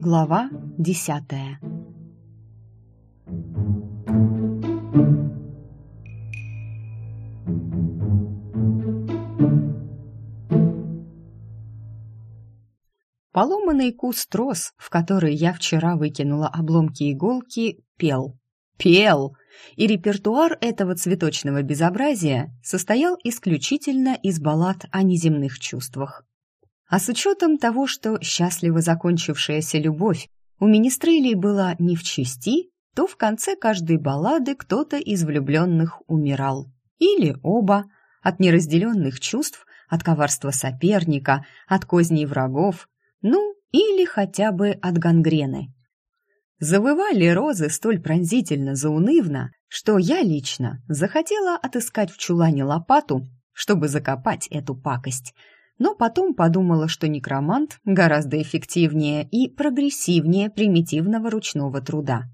Глава десятая Поломанный куст трос, в который я вчера выкинула обломки иголки, пел. Пел! И репертуар этого цветочного безобразия состоял исключительно из баллад о неземных чувствах. А с учетом того, что счастливо закончившаяся любовь у министрелей была не в чести, то в конце каждой баллады кто-то из влюбленных умирал. Или оба, от неразделенных чувств, от коварства соперника, от козней врагов, ну, или хотя бы от гангрены. Завывали розы столь пронзительно заунывно, что я лично захотела отыскать в чулане лопату, чтобы закопать эту пакость – но потом подумала, что некромант гораздо эффективнее и прогрессивнее примитивного ручного труда.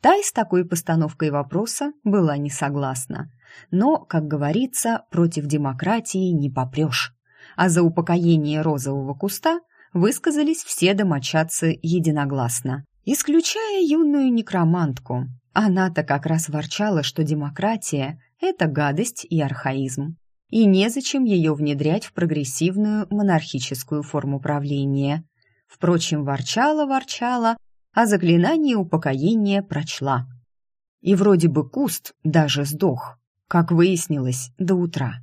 Та с такой постановкой вопроса была не согласна. Но, как говорится, против демократии не попрешь. А за упокоение розового куста высказались все домочадцы единогласно, исключая юную некромантку. Она-то как раз ворчала, что демократия – это гадость и архаизм и незачем ее внедрять в прогрессивную монархическую форму правления. Впрочем, ворчала-ворчала, а заклинание упокоения прочла. И вроде бы куст даже сдох, как выяснилось, до утра.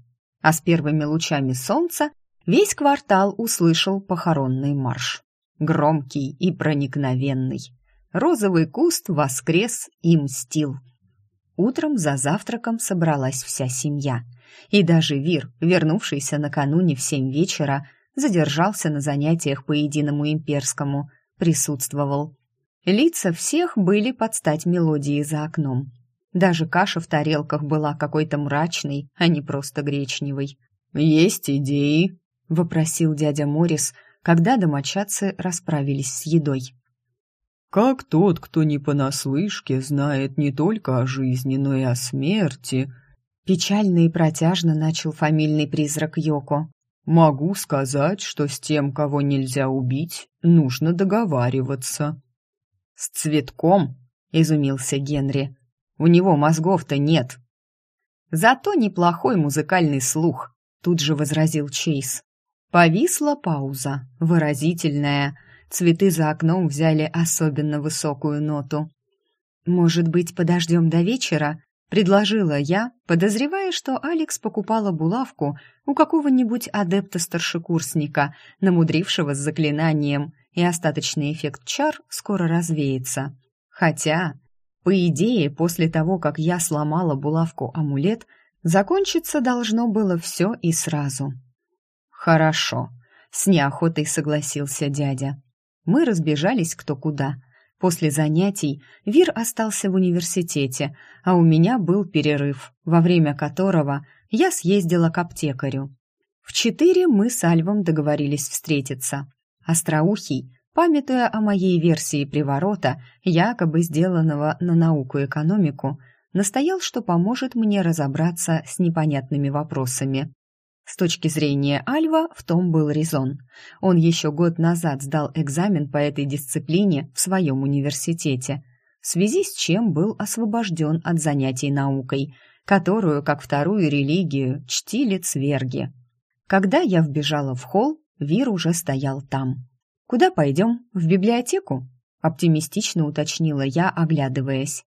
А с первыми лучами солнца весь квартал услышал похоронный марш. Громкий и проникновенный. Розовый куст воскрес и мстил. Утром за завтраком собралась вся семья. И даже Вир, вернувшийся накануне в семь вечера, задержался на занятиях по единому имперскому, присутствовал. Лица всех были под стать мелодии за окном. Даже каша в тарелках была какой-то мрачной, а не просто гречневой. «Есть идеи?» — вопросил дядя Морис, когда домочадцы расправились с едой. «Как тот, кто не понаслышке знает не только о жизни, но и о смерти», Печально и протяжно начал фамильный призрак Йоко. «Могу сказать, что с тем, кого нельзя убить, нужно договариваться». «С цветком?» — изумился Генри. «У него мозгов-то нет». «Зато неплохой музыкальный слух», — тут же возразил Чейз. Повисла пауза, выразительная. Цветы за окном взяли особенно высокую ноту. «Может быть, подождем до вечера?» предложила я, подозревая, что Алекс покупала булавку у какого-нибудь адепта-старшекурсника, намудрившего с заклинанием, и остаточный эффект чар скоро развеется. Хотя, по идее, после того, как я сломала булавку-амулет, закончиться должно было все и сразу. «Хорошо», — с неохотой согласился дядя. Мы разбежались кто куда — После занятий Вир остался в университете, а у меня был перерыв, во время которого я съездила к аптекарю. В четыре мы с Альвом договорились встретиться. Остроухий, памятуя о моей версии приворота, якобы сделанного на науку-экономику, настоял, что поможет мне разобраться с непонятными вопросами. С точки зрения Альва в том был резон. Он еще год назад сдал экзамен по этой дисциплине в своем университете, в связи с чем был освобожден от занятий наукой, которую, как вторую религию, чтили цверги. Когда я вбежала в холл, Вир уже стоял там. «Куда пойдем? В библиотеку?» — оптимистично уточнила я, оглядываясь.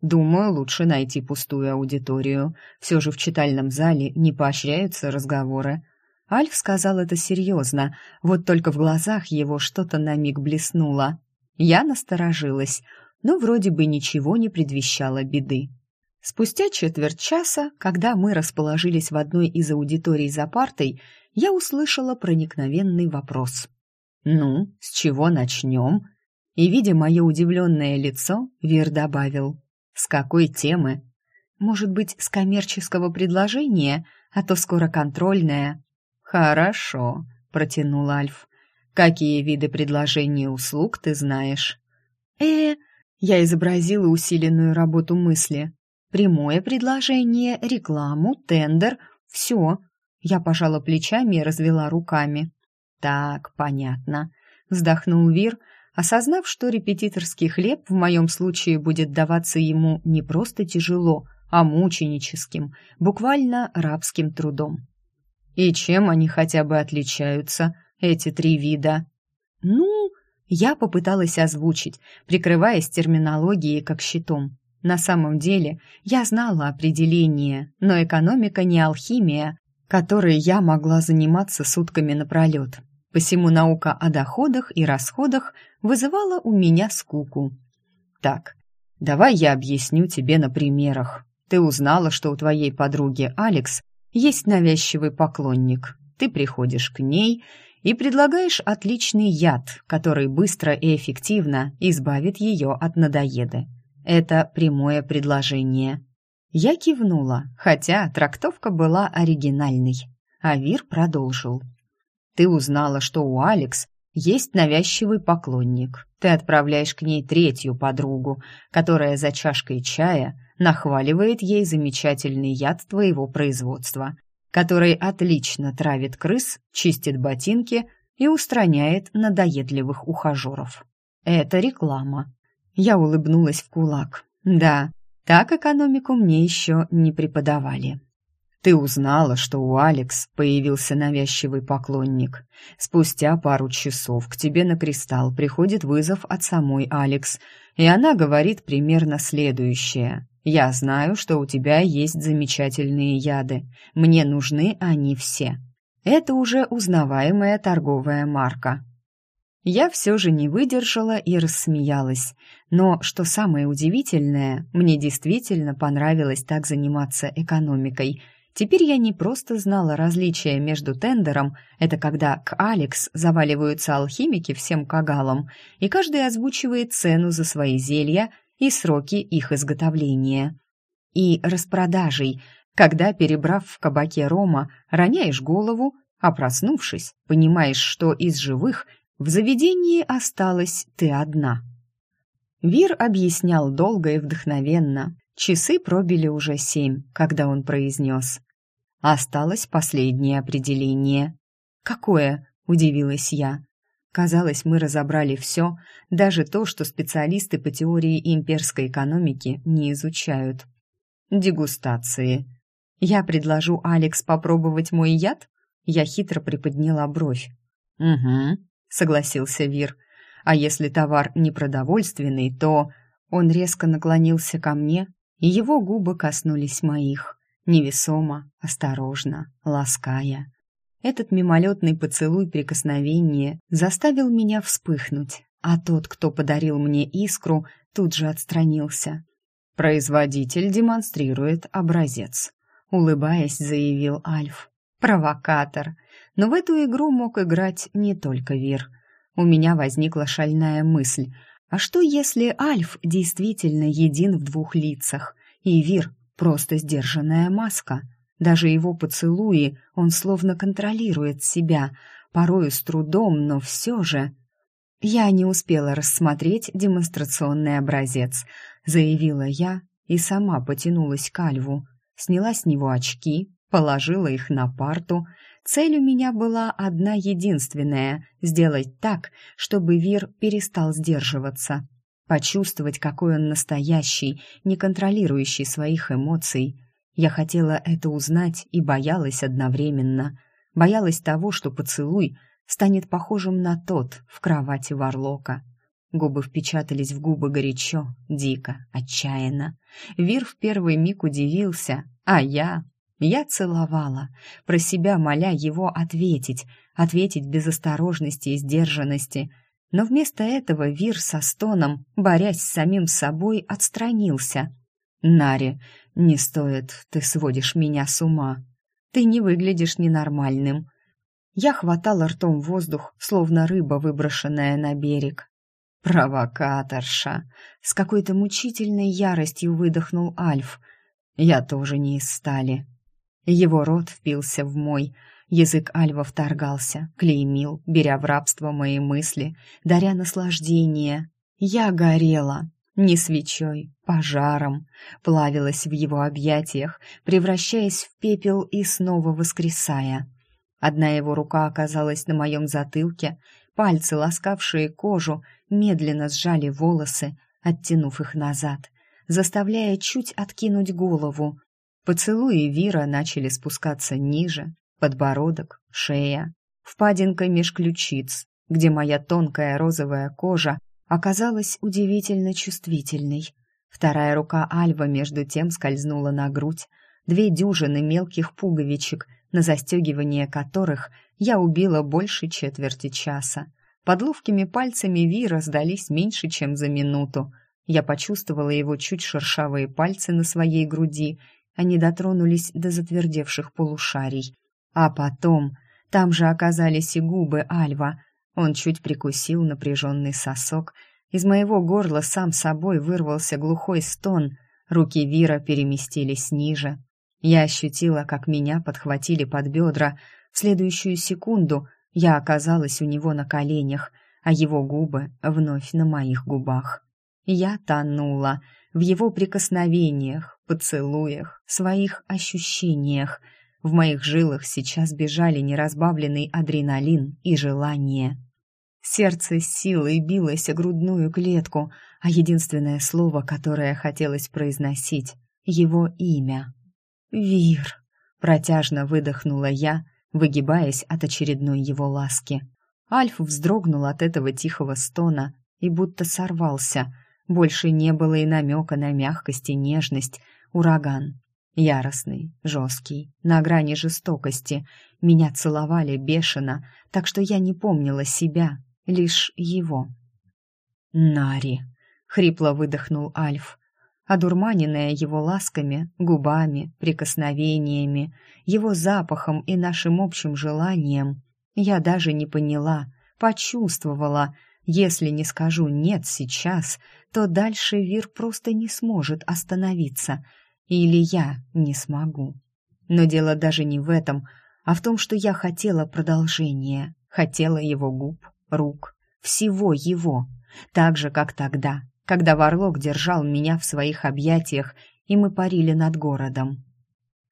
Думаю, лучше найти пустую аудиторию. Все же в читальном зале не поощряются разговоры. Альф сказал это серьезно, вот только в глазах его что-то на миг блеснуло. Я насторожилась, но вроде бы ничего не предвещало беды. Спустя четверть часа, когда мы расположились в одной из аудиторий за партой, я услышала проникновенный вопрос. «Ну, с чего начнем?» И, видя мое удивленное лицо, Вир добавил. С какой темы? Может быть, с коммерческого предложения, а то скоро контрольное. Хорошо, протянул Альф. Какие виды предложений и услуг ты знаешь? Э, я изобразила усиленную работу мысли. Прямое предложение, рекламу, тендер, все. Я пожала плечами и развела руками. Так, понятно. Вздохнул Вир, осознав, что репетиторский хлеб в моем случае будет даваться ему не просто тяжело, а мученическим, буквально рабским трудом. И чем они хотя бы отличаются, эти три вида? Ну, я попыталась озвучить, прикрываясь терминологией как щитом. На самом деле, я знала определение, но экономика не алхимия, которой я могла заниматься сутками напролет. Посему наука о доходах и расходах вызывала у меня скуку. Так, давай я объясню тебе на примерах. Ты узнала, что у твоей подруги Алекс есть навязчивый поклонник. Ты приходишь к ней и предлагаешь отличный яд, который быстро и эффективно избавит ее от надоеды. Это прямое предложение. Я кивнула, хотя трактовка была оригинальной. А Вир продолжил. Ты узнала, что у Алекс есть навязчивый поклонник. Ты отправляешь к ней третью подругу, которая за чашкой чая нахваливает ей замечательный яд твоего производства, который отлично травит крыс, чистит ботинки и устраняет надоедливых ухажеров. Это реклама. Я улыбнулась в кулак. Да, так экономику мне еще не преподавали. Ты узнала, что у Алекс появился навязчивый поклонник. Спустя пару часов к тебе на кристалл приходит вызов от самой Алекс, и она говорит примерно следующее. «Я знаю, что у тебя есть замечательные яды. Мне нужны они все». Это уже узнаваемая торговая марка. Я все же не выдержала и рассмеялась. Но, что самое удивительное, мне действительно понравилось так заниматься экономикой. Теперь я не просто знала различия между тендером, это когда к Алекс заваливаются алхимики всем кагалам, и каждый озвучивает цену за свои зелья и сроки их изготовления. И распродажей, когда, перебрав в кабаке рома, роняешь голову, а проснувшись, понимаешь, что из живых – в заведении осталась ты одна. Вир объяснял долго и вдохновенно. Часы пробили уже семь, когда он произнес. Осталось последнее определение. «Какое?» – удивилась я. Казалось, мы разобрали все, даже то, что специалисты по теории имперской экономики не изучают. Дегустации. Я предложу Алекс попробовать мой яд? Я хитро приподняла бровь. Угу согласился Вир. А если товар непродовольственный, то он резко наклонился ко мне, его губы коснулись моих, невесомо, осторожно, лаская. Этот мимолетный поцелуй прикосновения заставил меня вспыхнуть, а тот, кто подарил мне искру, тут же отстранился. Производитель демонстрирует образец, улыбаясь, заявил Альф. Провокатор. Но в эту игру мог играть не только Вир. У меня возникла шальная мысль. А что если Альф действительно един в двух лицах, и Вир — просто сдержанная маска? Даже его поцелуи он словно контролирует себя, порою с трудом, но все же... «Я не успела рассмотреть демонстрационный образец», — заявила я и сама потянулась к Альву, сняла с него очки, положила их на парту. Цель у меня была одна единственная — сделать так, чтобы Вир перестал сдерживаться. Почувствовать, какой он настоящий, не контролирующий своих эмоций. Я хотела это узнать и боялась одновременно. Боялась того, что поцелуй станет похожим на тот в кровати Варлока. Губы впечатались в губы горячо, дико, отчаянно. Вир в первый миг удивился, а я я целовала, про себя моля его ответить, ответить без осторожности и сдержанности. Но вместо этого Вир со стоном, борясь с самим собой, отстранился. «Нари, не стоит, ты сводишь меня с ума. Ты не выглядишь ненормальным». Я хватала ртом воздух, словно рыба, выброшенная на берег. «Провокаторша!» — с какой-то мучительной яростью выдохнул Альф. «Я тоже не из стали. Его рот впился в мой, язык Альва вторгался, клеймил, беря в рабство мои мысли, даря наслаждение. Я горела. не свечой, пожаром, плавилась в его объятиях, превращаясь в пепел и снова воскресая. Одна его рука оказалась на моем затылке, пальцы, ласкавшие кожу, медленно сжали волосы, оттянув их назад, заставляя чуть откинуть голову. Поцелуи Вира начали спускаться ниже, подбородок, шея, впадинка меж ключиц, где моя тонкая розовая кожа оказалась удивительно чувствительной. Вторая рука Альва между тем скользнула на грудь, две дюжины мелких пуговичек, на застегивание которых я убила больше четверти часа. Под ловкими пальцами Вира сдались меньше, чем за минуту. Я почувствовала его чуть шершавые пальцы на своей груди, они дотронулись до затвердевших полушарий. А потом там же оказались и губы Альва, он чуть прикусил напряженный сосок. Из моего горла сам собой вырвался глухой стон. Руки Вира переместились ниже. Я ощутила, как меня подхватили под бедра. В следующую секунду я оказалась у него на коленях, а его губы вновь на моих губах. Я тонула в его прикосновениях, поцелуях, своих ощущениях. В моих жилах сейчас бежали неразбавленный адреналин и желание. Сердце с силой билось о грудную клетку, а единственное слово, которое хотелось произносить — его имя. «Вир!» — протяжно выдохнула я, выгибаясь от очередной его ласки. Альф вздрогнул от этого тихого стона и будто сорвался. Больше не было и намека на мягкость и нежность. Ураган. Яростный, жесткий, на грани жестокости. Меня целовали бешено, так что я не помнила себя, лишь его. «Нари!» — хрипло выдохнул Альф. Одурманенная его ласками, губами, прикосновениями, его запахом и нашим общим желанием, я даже не поняла, почувствовала, если не скажу «нет» сейчас, то дальше Вир просто не сможет остановиться, или я не смогу. Но дело даже не в этом, а в том, что я хотела продолжения, хотела его губ, рук, всего его, так же, как тогда, когда Варлок держал меня в своих объятиях, и мы парили над городом.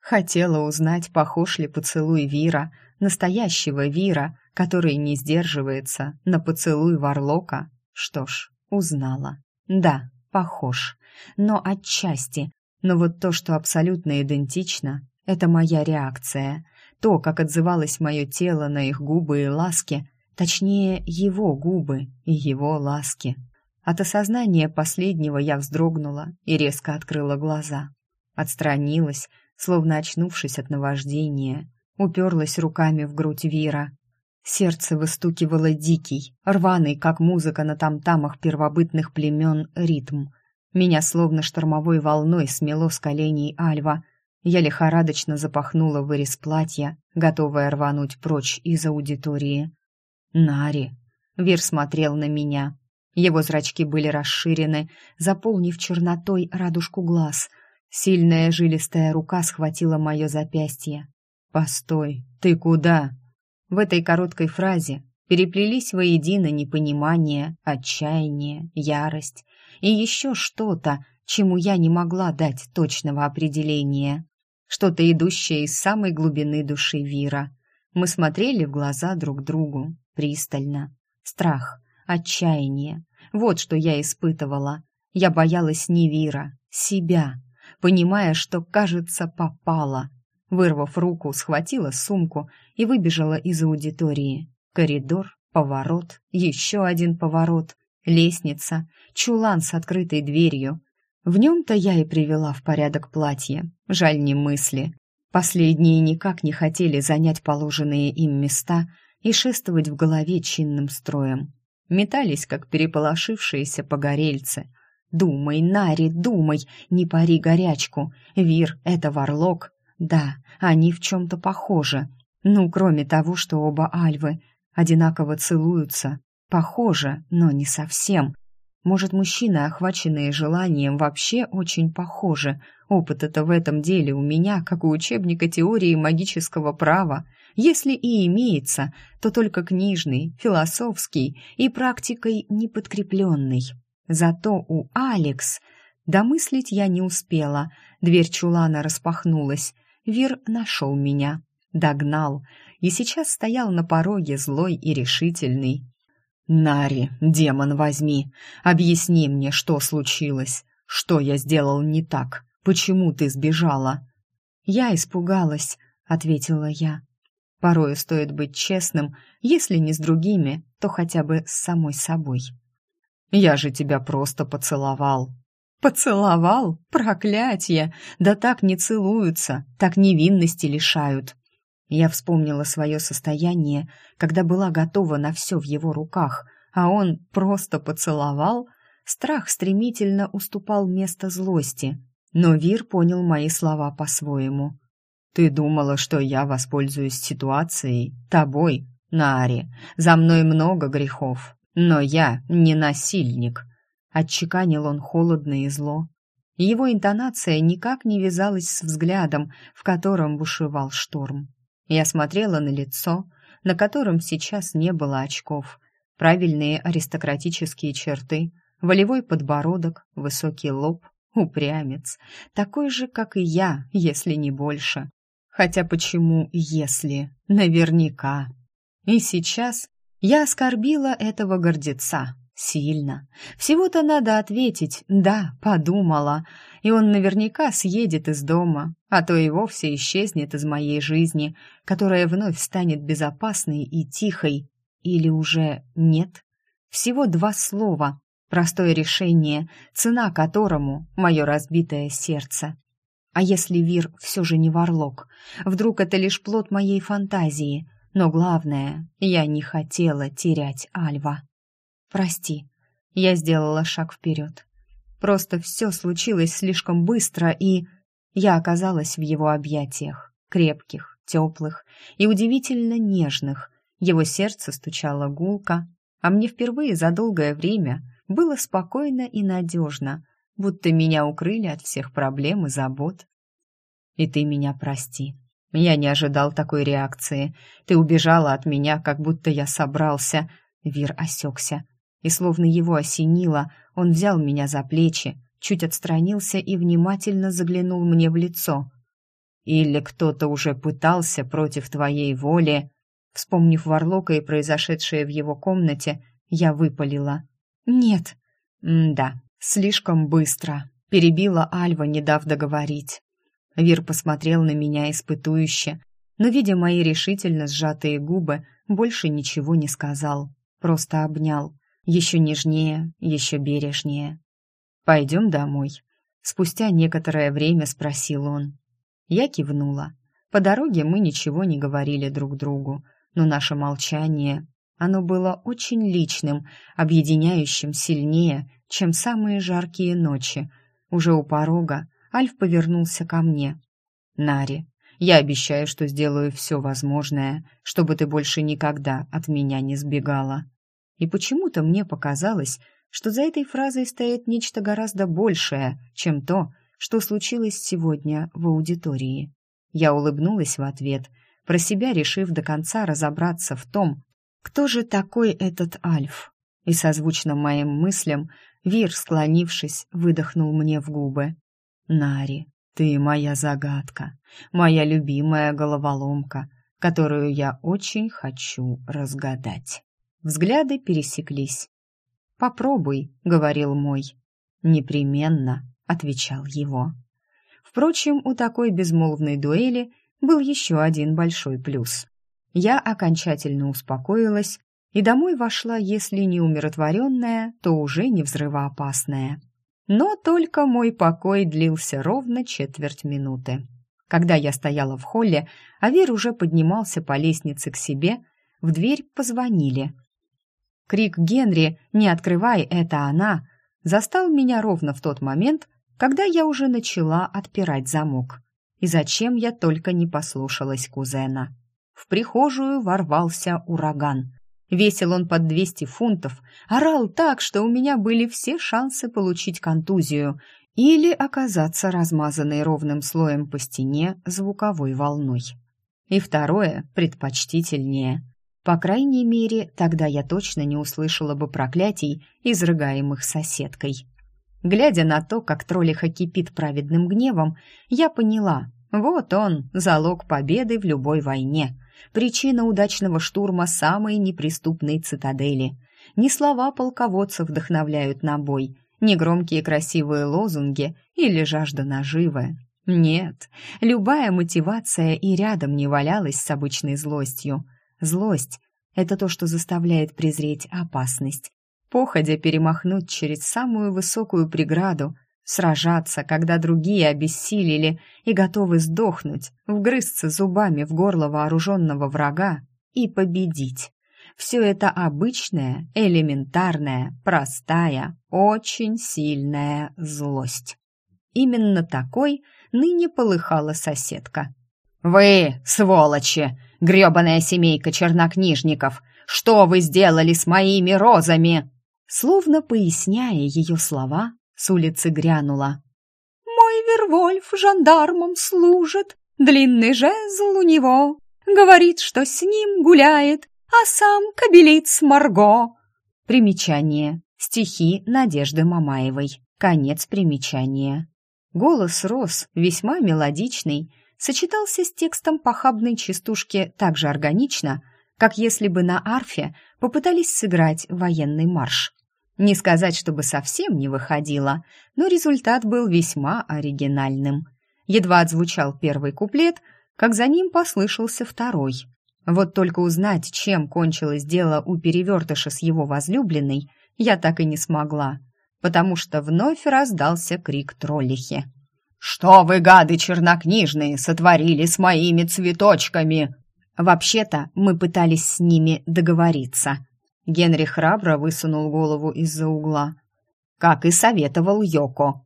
Хотела узнать, похож ли поцелуй Вира, настоящего Вира, который не сдерживается, на поцелуй Варлока. Что ж, узнала. Да, похож, но отчасти. Но вот то, что абсолютно идентично, это моя реакция. То, как отзывалось мое тело на их губы и ласки, Точнее, его губы и его ласки. От осознания последнего я вздрогнула и резко открыла глаза. Отстранилась, словно очнувшись от наваждения, уперлась руками в грудь Вира. Сердце выстукивало дикий, рваный, как музыка на тамтамах первобытных племен, ритм. Меня словно штормовой волной смело с коленей Альва. Я лихорадочно запахнула вырез платья, готовая рвануть прочь из аудитории. Нари. Вир смотрел на меня. Его зрачки были расширены, заполнив чернотой радужку глаз. Сильная жилистая рука схватила мое запястье. «Постой, ты куда?» В этой короткой фразе переплелись воедино непонимание, отчаяние, ярость и еще что-то, чему я не могла дать точного определения. Что-то идущее из самой глубины души Вира. Мы смотрели в глаза друг другу, пристально. Страх, отчаяние. Вот что я испытывала. Я боялась не Вира, себя, понимая, что, кажется, попала. Вырвав руку, схватила сумку и выбежала из аудитории. Коридор, поворот, еще один поворот, лестница, чулан с открытой дверью. В нем-то я и привела в порядок платье. Жаль не мысли. Последние никак не хотели занять положенные им места, и шествовать в голове чинным строем. Метались, как переполошившиеся погорельцы. «Думай, Нари, думай, не пари горячку. Вир — это варлок. Да, они в чем-то похожи. Ну, кроме того, что оба альвы одинаково целуются. Похоже, но не совсем. Может, мужчины, охваченные желанием, вообще очень похожи. Опыт-то в этом деле у меня, как у учебника теории магического права. Если и имеется, то только книжный, философский и практикой неподкрепленный. Зато у Алекс... Домыслить я не успела. Дверь чулана распахнулась. Вир нашел меня, догнал и сейчас стоял на пороге злой и решительный. «Нари, демон возьми, объясни мне, что случилось, что я сделал не так, почему ты сбежала?» «Я испугалась», — ответила я. Порою стоит быть честным, если не с другими, то хотя бы с самой собой. «Я же тебя просто поцеловал». «Поцеловал? Проклятье! Да так не целуются, так невинности лишают». Я вспомнила свое состояние, когда была готова на все в его руках, а он просто поцеловал. Страх стремительно уступал место злости, но Вир понял мои слова по-своему. Ты думала, что я воспользуюсь ситуацией, тобой, Нари. За мной много грехов, но я не насильник. Отчеканил он холодно и зло. Его интонация никак не вязалась с взглядом, в котором бушевал шторм. Я смотрела на лицо, на котором сейчас не было очков. Правильные аристократические черты, волевой подбородок, высокий лоб, упрямец, такой же, как и я, если не больше. Хотя почему «если»? Наверняка. И сейчас я оскорбила этого гордеца. Сильно. Всего-то надо ответить «да, подумала», и он наверняка съедет из дома, а то и вовсе исчезнет из моей жизни, которая вновь станет безопасной и тихой. Или уже нет? Всего два слова, простое решение, цена которому — мое разбитое сердце. А если Вир все же не варлок? Вдруг это лишь плод моей фантазии? Но главное, я не хотела терять Альва. Прости, я сделала шаг вперед. Просто все случилось слишком быстро, и я оказалась в его объятиях, крепких, теплых и удивительно нежных. Его сердце стучало гулко, а мне впервые за долгое время было спокойно и надежно, будто меня укрыли от всех проблем и забот. И ты меня прости. Я не ожидал такой реакции. Ты убежала от меня, как будто я собрался. Вир осекся. И словно его осенило, он взял меня за плечи, чуть отстранился и внимательно заглянул мне в лицо. «Или кто-то уже пытался против твоей воли...» Вспомнив Варлока и произошедшее в его комнате, я выпалила. «Нет». М «Да, слишком быстро», — перебила Альва, не дав договорить. Вир посмотрел на меня испытующе, но, видя мои решительно сжатые губы, больше ничего не сказал, просто обнял, еще нежнее, еще бережнее. «Пойдем домой», — спустя некоторое время спросил он. Я кивнула. По дороге мы ничего не говорили друг другу, но наше молчание, оно было очень личным, объединяющим сильнее, чем самые жаркие ночи. Уже у порога Альф повернулся ко мне. «Нари, я обещаю, что сделаю все возможное, чтобы ты больше никогда от меня не сбегала». И почему-то мне показалось, что за этой фразой стоит нечто гораздо большее, чем то, что случилось сегодня в аудитории. Я улыбнулась в ответ, про себя решив до конца разобраться в том, кто же такой этот Альф. И созвучно моим мыслям Вир, склонившись, выдохнул мне в губы. Нари, ты моя загадка, моя любимая головоломка, которую я очень хочу разгадать. Взгляды пересеклись. «Попробуй», — говорил мой. «Непременно», — отвечал его. Впрочем, у такой безмолвной дуэли был еще один большой плюс. Я окончательно успокоилась и домой вошла, если не умиротворенная, то уже не взрывоопасная. Но только мой покой длился ровно четверть минуты. Когда я стояла в холле, а Вер уже поднимался по лестнице к себе, в дверь позвонили. Крик Генри «Не открывай, это она!» застал меня ровно в тот момент, когда я уже начала отпирать замок. И зачем я только не послушалась кузена. В прихожую ворвался ураган. Весил он под 200 фунтов, орал так, что у меня были все шансы получить контузию или оказаться размазанной ровным слоем по стене звуковой волной. И второе, предпочтительнее. По крайней мере, тогда я точно не услышала бы проклятий, изрыгаемых соседкой. Глядя на то, как троллиха кипит праведным гневом, я поняла, вот он, залог победы в любой войне, причина удачного штурма самой неприступной цитадели. Не слова полководцев вдохновляют на бой, не громкие красивые лозунги или жажда наживы. Нет, любая мотивация и рядом не валялась с обычной злостью. Злость — это то, что заставляет презреть опасность, походя перемахнуть через самую высокую преграду, сражаться, когда другие обессилели и готовы сдохнуть, вгрызться зубами в горло вооруженного врага и победить. Все это обычная, элементарная, простая, очень сильная злость. Именно такой ныне полыхала соседка. «Вы, сволочи, грёбаная семейка чернокнижников, что вы сделали с моими розами?» Словно поясняя ее слова, с улицы грянула. «Мой Вервольф жандармом служит, длинный жезл у него, говорит, что с ним гуляет, а сам кобелит с Марго». Примечание. Стихи Надежды Мамаевой. Конец примечания. Голос Рос, весьма мелодичный, сочетался с текстом похабной частушки так же органично, как если бы на арфе попытались сыграть военный марш. Не сказать, чтобы совсем не выходило, но результат был весьма оригинальным. Едва отзвучал первый куплет, как за ним послышался второй. Вот только узнать, чем кончилось дело у перевертыша с его возлюбленной, я так и не смогла, потому что вновь раздался крик троллихи. «Что вы, гады чернокнижные, сотворили с моими цветочками?» Вообще-то мы пытались с ними договориться, Генри храбро высунул голову из-за угла. Как и советовал Йоко.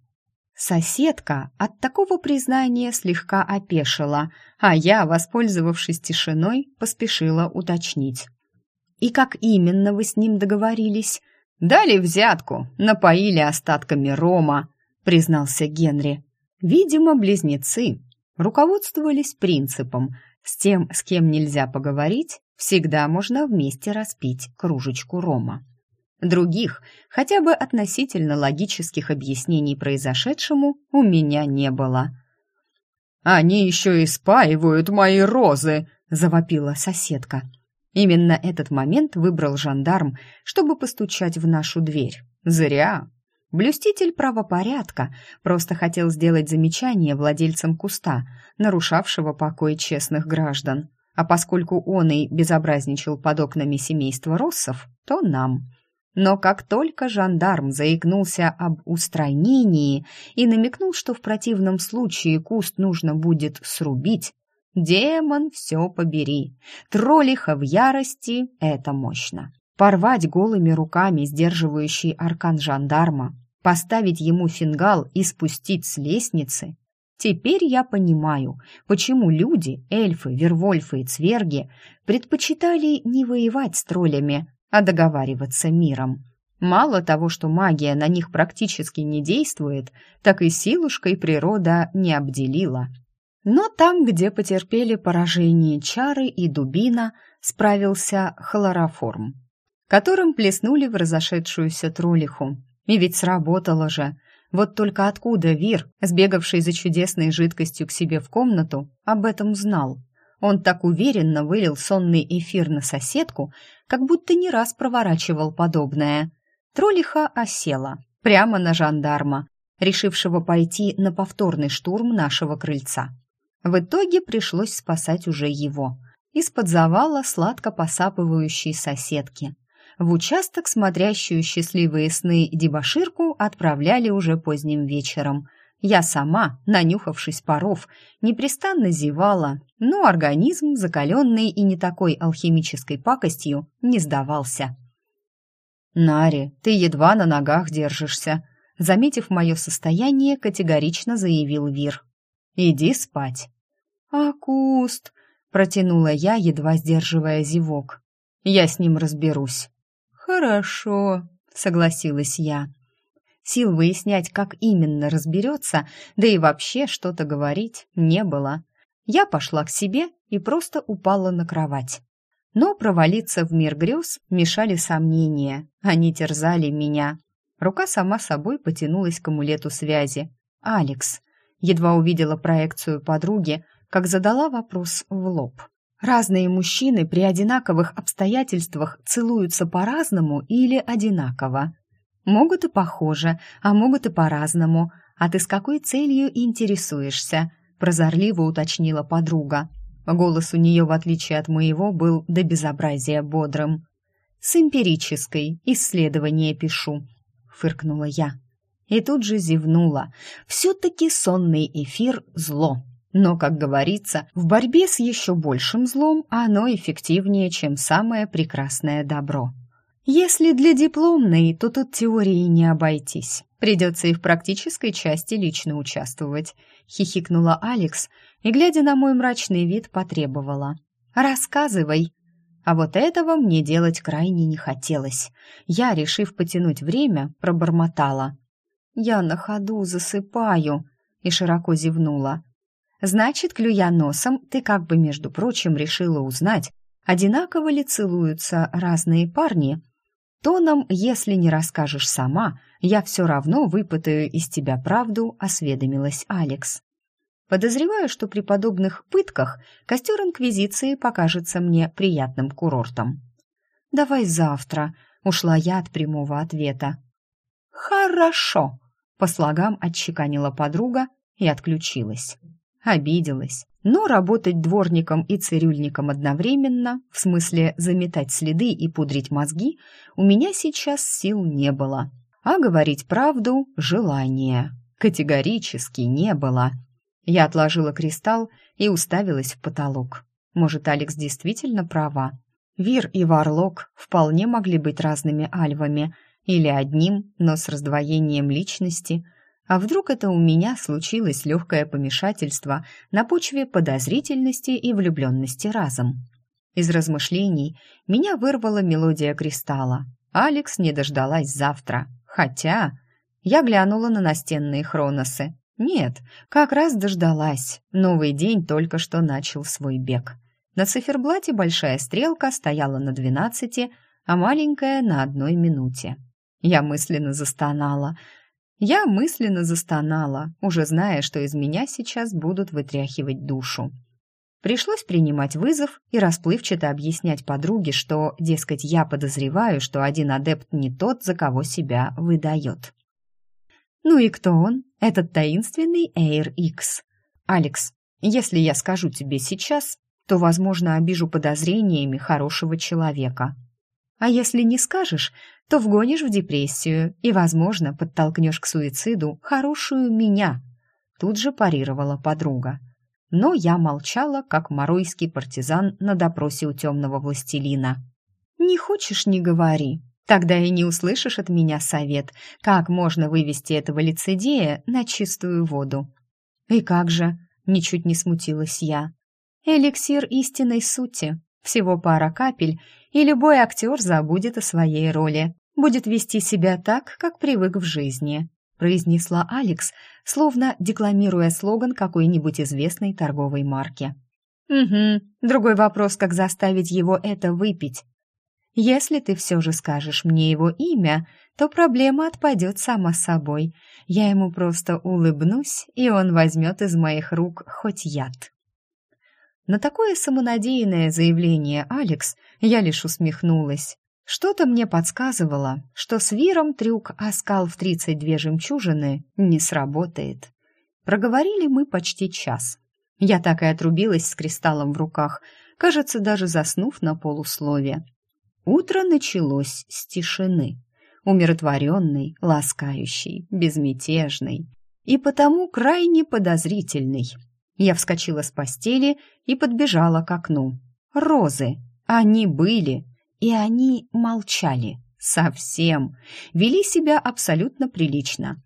Соседка от такого признания слегка опешила, а я, воспользовавшись тишиной, поспешила уточнить. «И как именно вы с ним договорились?» «Дали взятку, напоили остатками рома», — признался Генри. «Видимо, близнецы руководствовались принципом с тем, с кем нельзя поговорить, всегда можно вместе распить кружечку рома. Других, хотя бы относительно логических объяснений произошедшему, у меня не было. «Они еще и спаивают мои розы!» — завопила соседка. Именно этот момент выбрал жандарм, чтобы постучать в нашу дверь. Зря. Блюститель правопорядка просто хотел сделать замечание владельцам куста, нарушавшего покой честных граждан. А поскольку он и безобразничал под окнами семейства Россов, то нам. Но как только жандарм заикнулся об устранении и намекнул, что в противном случае куст нужно будет срубить, демон все побери. Троллиха в ярости — это мощно. Порвать голыми руками сдерживающий аркан жандарма, поставить ему фингал и спустить с лестницы Теперь я понимаю, почему люди, эльфы, вервольфы и цверги предпочитали не воевать с троллями, а договариваться миром. Мало того, что магия на них практически не действует, так и силушкой природа не обделила. Но там, где потерпели поражение чары и дубина, справился хлороформ, которым плеснули в разошедшуюся троллиху. И ведь сработало же – вот только откуда Вир, сбегавший за чудесной жидкостью к себе в комнату, об этом знал? Он так уверенно вылил сонный эфир на соседку, как будто не раз проворачивал подобное. Троллиха осела прямо на жандарма, решившего пойти на повторный штурм нашего крыльца. В итоге пришлось спасать уже его. Из-под завала сладко посапывающей соседки. В участок, смотрящую счастливые сны дебоширку, отправляли уже поздним вечером. Я сама, нанюхавшись паров, непрестанно зевала, но организм, закаленный и не такой алхимической пакостью, не сдавался. «Нари, ты едва на ногах держишься», заметив мое состояние, категорично заявил Вир. «Иди спать». «А куст?» — протянула я, едва сдерживая зевок. «Я с ним разберусь». «Хорошо», — согласилась я. Сил выяснять, как именно разберется, да и вообще что-то говорить, не было. Я пошла к себе и просто упала на кровать. Но провалиться в мир грез мешали сомнения, они терзали меня. Рука сама собой потянулась к амулету связи. «Алекс». Едва увидела проекцию подруги, как задала вопрос в лоб. Разные мужчины при одинаковых обстоятельствах целуются по-разному или одинаково. Могут и похоже, а могут и по-разному. А ты с какой целью интересуешься? Прозорливо уточнила подруга. Голос у нее, в отличие от моего, был до безобразия бодрым. «С эмпирической, исследование пишу», — фыркнула я. И тут же зевнула. «Все-таки сонный эфир — зло». Но, как говорится, в борьбе с еще большим злом оно эффективнее, чем самое прекрасное добро. Если для дипломной, то тут теории не обойтись. Придется и в практической части лично участвовать. Хихикнула Алекс и, глядя на мой мрачный вид, потребовала. «Рассказывай». А вот этого мне делать крайне не хотелось. Я, решив потянуть время, пробормотала. «Я на ходу засыпаю» и широко зевнула. Значит, клюя носом, ты как бы, между прочим, решила узнать, одинаково ли целуются разные парни. Тоном, если не расскажешь сама, я все равно выпытаю из тебя правду, осведомилась Алекс. Подозреваю, что при подобных пытках костер Инквизиции покажется мне приятным курортом. «Давай завтра», — ушла я от прямого ответа. «Хорошо», — по слогам отчеканила подруга и отключилась. Обиделась. Но работать дворником и цирюльником одновременно, в смысле заметать следы и пудрить мозги, у меня сейчас сил не было. А говорить правду – желания. Категорически не было. Я отложила кристалл и уставилась в потолок. Может, Алекс действительно права? Вир и Варлок вполне могли быть разными альвами, или одним, но с раздвоением личности – а вдруг это у меня случилось легкое помешательство на почве подозрительности и влюбленности разом? Из размышлений меня вырвала мелодия кристалла. Алекс не дождалась завтра. Хотя я глянула на настенные хроносы. Нет, как раз дождалась. Новый день только что начал свой бег. На циферблате большая стрелка стояла на двенадцати, а маленькая — на одной минуте. Я мысленно застонала — я мысленно застонала, уже зная, что из меня сейчас будут вытряхивать душу. Пришлось принимать вызов и расплывчато объяснять подруге, что, дескать, я подозреваю, что один адепт не тот, за кого себя выдает. «Ну и кто он? Этот таинственный Эйр Икс. Алекс, если я скажу тебе сейчас, то, возможно, обижу подозрениями хорошего человека. А если не скажешь, то вгонишь в депрессию и, возможно, подтолкнешь к суициду хорошую меня. Тут же парировала подруга. Но я молчала, как моройский партизан на допросе у темного властелина. «Не хочешь, не говори. Тогда и не услышишь от меня совет, как можно вывести этого лицедея на чистую воду». «И как же?» — ничуть не смутилась я. «Эликсир истинной сути. Всего пара капель, и любой актер забудет о своей роли, будет вести себя так, как привык в жизни», произнесла Алекс, словно декламируя слоган какой-нибудь известной торговой марки. «Угу, другой вопрос, как заставить его это выпить. Если ты все же скажешь мне его имя, то проблема отпадет сама собой. Я ему просто улыбнусь, и он возьмет из моих рук хоть яд». На такое самонадеянное заявление Алекс я лишь усмехнулась. Что-то мне подсказывало, что с Виром трюк «Оскал в тридцать две жемчужины» не сработает. Проговорили мы почти час. Я так и отрубилась с кристаллом в руках, кажется, даже заснув на полуслове. Утро началось с тишины, умиротворенной, ласкающей, безмятежной и потому крайне подозрительной. Я вскочила с постели и подбежала к окну. Розы. Они были. И они молчали. Совсем. Вели себя абсолютно прилично.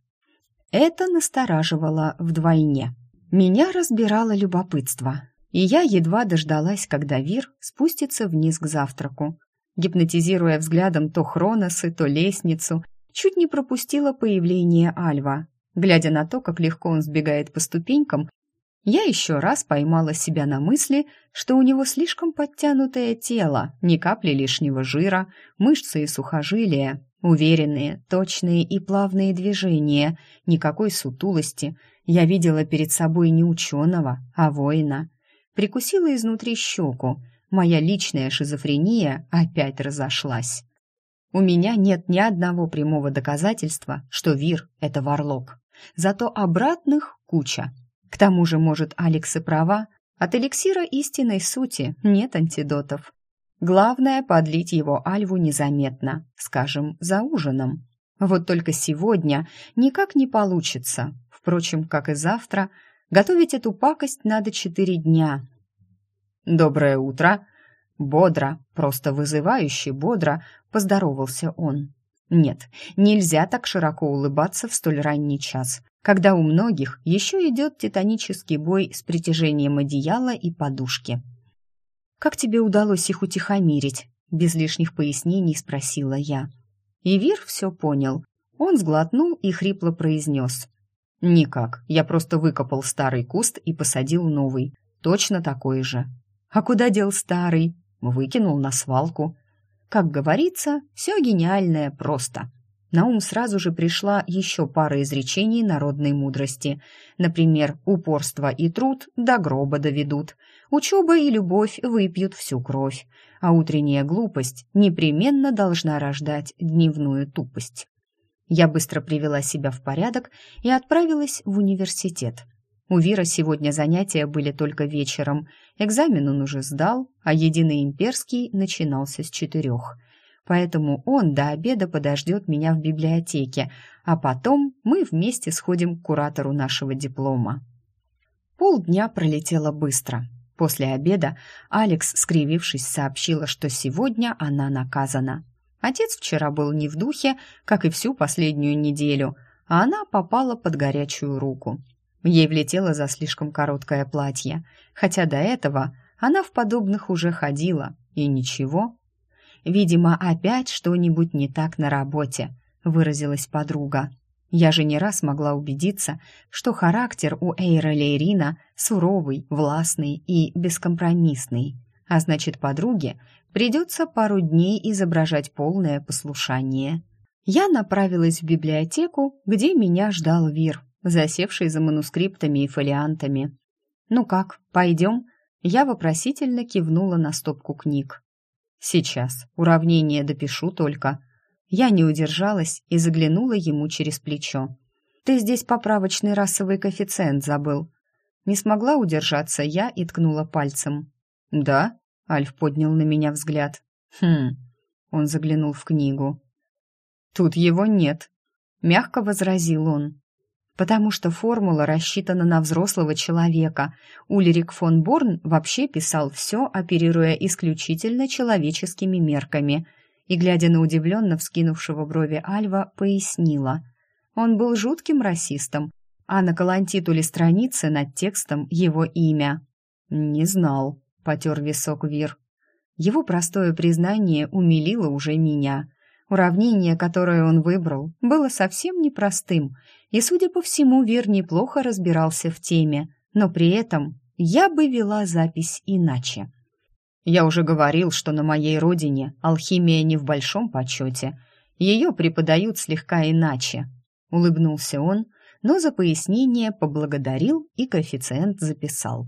Это настораживало вдвойне. Меня разбирало любопытство. И я едва дождалась, когда Вир спустится вниз к завтраку. Гипнотизируя взглядом то Хроносы, то лестницу, чуть не пропустила появление Альва. Глядя на то, как легко он сбегает по ступенькам, Я еще раз поймала себя на мысли, что у него слишком подтянутое тело, ни капли лишнего жира, мышцы и сухожилия, уверенные, точные и плавные движения, никакой сутулости. Я видела перед собой не ученого, а воина. Прикусила изнутри щеку. Моя личная шизофрения опять разошлась. У меня нет ни одного прямого доказательства, что Вир — это Варлок. Зато обратных куча — к тому же, может, Алекс и права, от эликсира истинной сути нет антидотов. Главное — подлить его Альву незаметно, скажем, за ужином. Вот только сегодня никак не получится. Впрочем, как и завтра, готовить эту пакость надо четыре дня. «Доброе утро!» Бодро, просто вызывающе бодро поздоровался он. Нет, нельзя так широко улыбаться в столь ранний час когда у многих еще идет титанический бой с притяжением одеяла и подушки. «Как тебе удалось их утихомирить?» — без лишних пояснений спросила я. И Вир все понял. Он сглотнул и хрипло произнес. «Никак, я просто выкопал старый куст и посадил новый, точно такой же». «А куда дел старый?» «Выкинул на свалку». Как говорится, все гениальное просто. На ум сразу же пришла еще пара изречений народной мудрости. Например, «упорство и труд до гроба доведут», «учеба и любовь выпьют всю кровь», а утренняя глупость непременно должна рождать дневную тупость. Я быстро привела себя в порядок и отправилась в университет. У Вира сегодня занятия были только вечером. Экзамен он уже сдал, а единый имперский начинался с четырех – поэтому он до обеда подождет меня в библиотеке, а потом мы вместе сходим к куратору нашего диплома. Полдня пролетело быстро. После обеда Алекс, скривившись, сообщила, что сегодня она наказана. Отец вчера был не в духе, как и всю последнюю неделю, а она попала под горячую руку. Ей влетело за слишком короткое платье, хотя до этого она в подобных уже ходила, и ничего, Видимо, опять что-нибудь не так на работе, выразилась подруга. Я же не раз могла убедиться, что характер у Эйра Лейрина суровый, властный и бескомпромиссный, а значит, подруге придется пару дней изображать полное послушание. Я направилась в библиотеку, где меня ждал Вир, засевший за манускриптами и фолиантами. «Ну как, пойдем?» Я вопросительно кивнула на стопку книг. Сейчас. Уравнение допишу только. Я не удержалась и заглянула ему через плечо. Ты здесь поправочный расовый коэффициент забыл. Не смогла удержаться я и ткнула пальцем. Да? Альф поднял на меня взгляд. Хм. Он заглянул в книгу. Тут его нет, мягко возразил он потому что формула рассчитана на взрослого человека. Ульрик фон Борн вообще писал все, оперируя исключительно человеческими мерками. И, глядя на удивленно вскинувшего брови Альва, пояснила. Он был жутким расистом, а на колонтитуле страницы над текстом его имя. «Не знал», — потер висок Вир. Его простое признание умилило уже меня. Уравнение, которое он выбрал, было совсем непростым, и, судя по всему, Вир неплохо разбирался в теме, но при этом я бы вела запись иначе. Я уже говорил, что на моей родине алхимия не в большом почете. Ее преподают слегка иначе. Улыбнулся он, но за пояснение поблагодарил и коэффициент записал.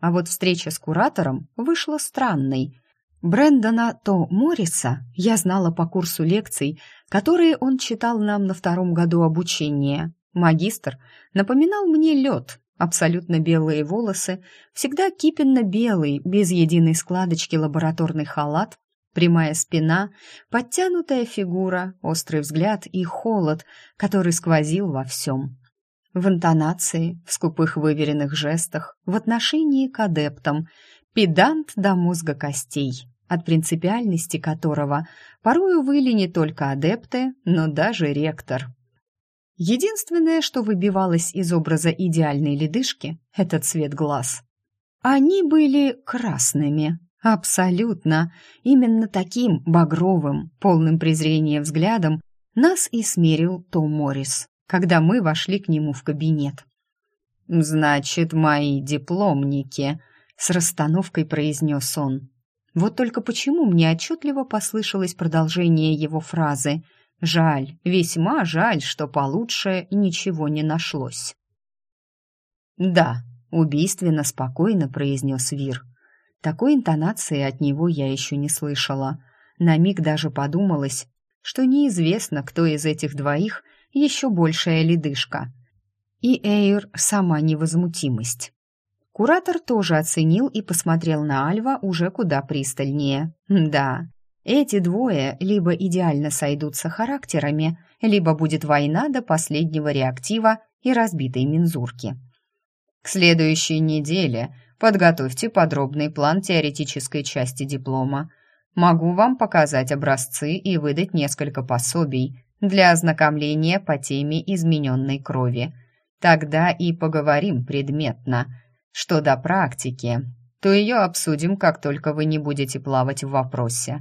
А вот встреча с куратором вышла странной. Брэндона То Морриса я знала по курсу лекций, которые он читал нам на втором году обучения. Магистр напоминал мне лед, абсолютно белые волосы, всегда кипенно-белый, без единой складочки лабораторный халат, прямая спина, подтянутая фигура, острый взгляд и холод, который сквозил во всем. В интонации, в скупых выверенных жестах, в отношении к адептам, педант до мозга костей, от принципиальности которого порою выли не только адепты, но даже ректор. Единственное, что выбивалось из образа идеальной ледышки, это цвет глаз. Они были красными, абсолютно, именно таким багровым, полным презрения взглядом нас и смерил Том Моррис, когда мы вошли к нему в кабинет. «Значит, мои дипломники», — с расстановкой произнес он. Вот только почему мне отчетливо послышалось продолжение его фразы «Жаль, весьма жаль, что получше ничего не нашлось». «Да», — убийственно спокойно произнес Вир. Такой интонации от него я еще не слышала. На миг даже подумалось, что неизвестно, кто из этих двоих еще большая ледышка. И Эйр — сама невозмутимость. Куратор тоже оценил и посмотрел на Альва уже куда пристальнее. Да, эти двое либо идеально сойдутся характерами, либо будет война до последнего реактива и разбитой мензурки. К следующей неделе подготовьте подробный план теоретической части диплома. Могу вам показать образцы и выдать несколько пособий для ознакомления по теме измененной крови. Тогда и поговорим предметно – что до практики, то ее обсудим, как только вы не будете плавать в вопросе.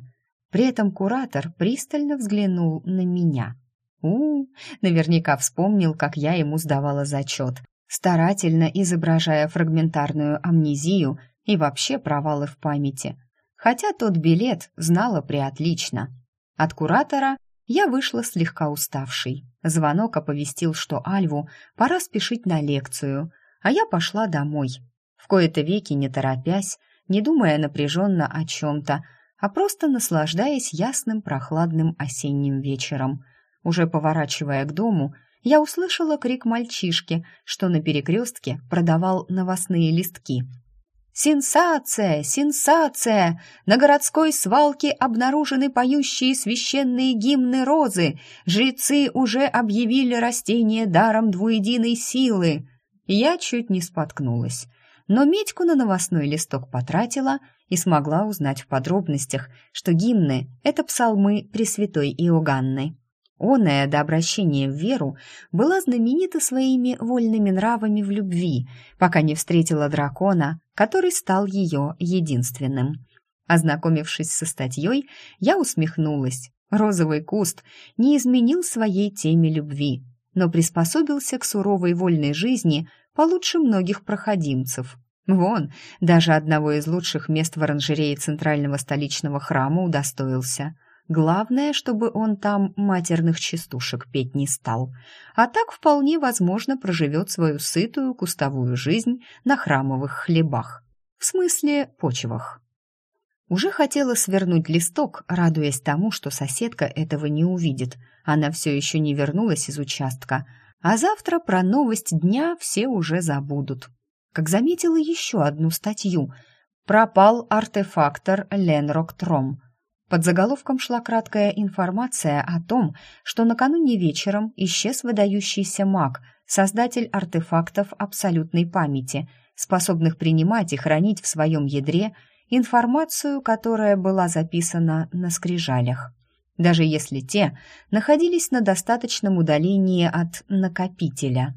При этом куратор пристально взглянул на меня. У, наверняка вспомнил, как я ему сдавала зачет, старательно изображая фрагментарную амнезию и вообще провалы в памяти. Хотя тот билет знала приотлично. От куратора я вышла слегка уставшей. Звонок оповестил, что Альву пора спешить на лекцию — а я пошла домой. В кои-то веки не торопясь, не думая напряженно о чем-то, а просто наслаждаясь ясным прохладным осенним вечером. Уже поворачивая к дому, я услышала крик мальчишки, что на перекрестке продавал новостные листки. «Сенсация! Сенсация! На городской свалке обнаружены поющие священные гимны розы! Жрецы уже объявили растение даром двуединой силы!» Я чуть не споткнулась, но медьку на новостной листок потратила и смогла узнать в подробностях, что гимны — это псалмы Пресвятой Иоганны. Оная до обращения в веру была знаменита своими вольными нравами в любви, пока не встретила дракона, который стал ее единственным. Ознакомившись со статьей, я усмехнулась. Розовый куст не изменил своей теме любви, но приспособился к суровой вольной жизни получше многих проходимцев. Вон, даже одного из лучших мест в оранжерее центрального столичного храма удостоился. Главное, чтобы он там матерных частушек петь не стал. А так вполне возможно проживет свою сытую кустовую жизнь на храмовых хлебах. В смысле, почвах. Уже хотела свернуть листок, радуясь тому, что соседка этого не увидит. Она все еще не вернулась из участка, а завтра про новость дня все уже забудут. Как заметила еще одну статью «Пропал артефактор Ленрок Тром». Под заголовком шла краткая информация о том, что накануне вечером исчез выдающийся маг, создатель артефактов абсолютной памяти, способных принимать и хранить в своем ядре – информацию, которая была записана на скрижалях, даже если те находились на достаточном удалении от накопителя.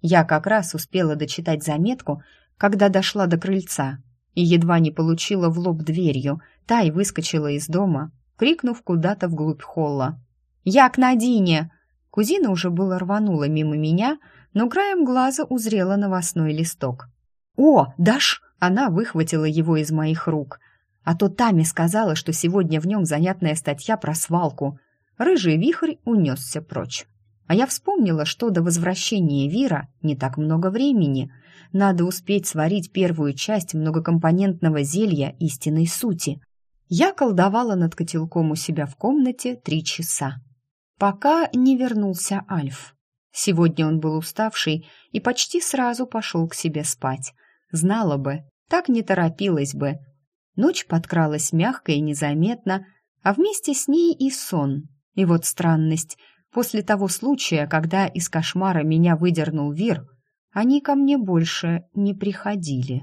Я как раз успела дочитать заметку, когда дошла до крыльца, и едва не получила в лоб дверью, та и выскочила из дома, крикнув куда-то вглубь холла. «Я к Надине!» Кузина уже было рванула мимо меня, но краем глаза узрела новостной листок. «О, Даш!» Она выхватила его из моих рук. А то Тами сказала, что сегодня в нем занятная статья про свалку. Рыжий вихрь унесся прочь. А я вспомнила, что до возвращения Вира не так много времени. Надо успеть сварить первую часть многокомпонентного зелья истинной сути. Я колдовала над котелком у себя в комнате три часа. Пока не вернулся Альф. Сегодня он был уставший и почти сразу пошел к себе спать. Знала бы, так не торопилась бы. Ночь подкралась мягко и незаметно, а вместе с ней и сон. И вот странность. После того случая, когда из кошмара меня выдернул Вир, они ко мне больше не приходили.